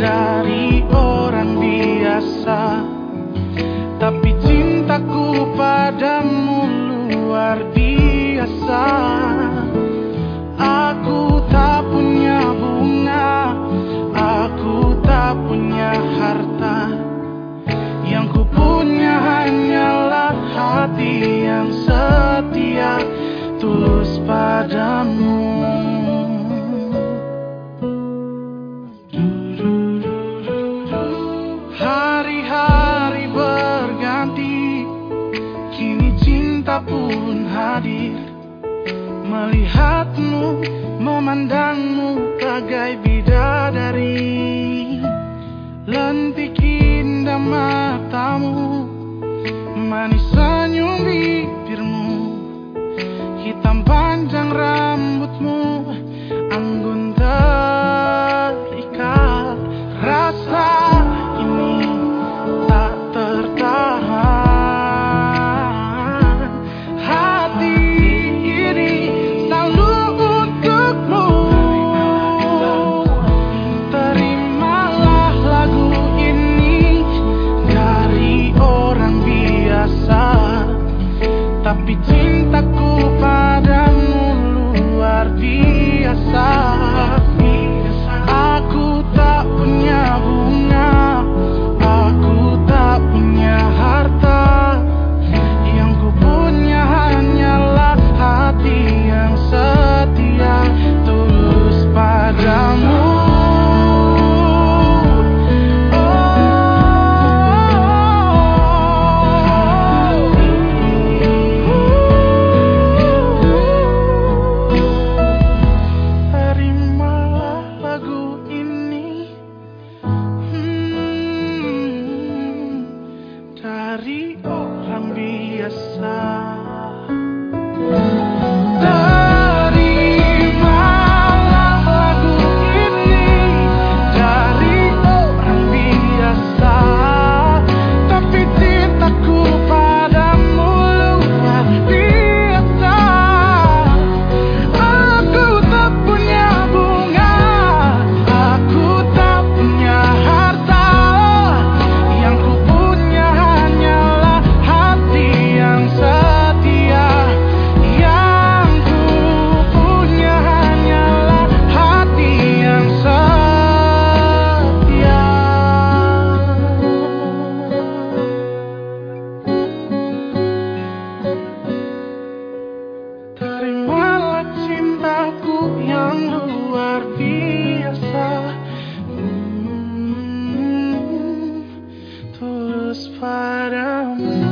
dari orang biasa Tapi cintaku padamu luar biasa. Aku tak punya bunga Aku tak punya harta. Yang ku punya hanyalah hati yang setia Tulus padamu cinta pun hadir. Melihatmu, memandangmu bagai bidadari. Lentik Tapi padamu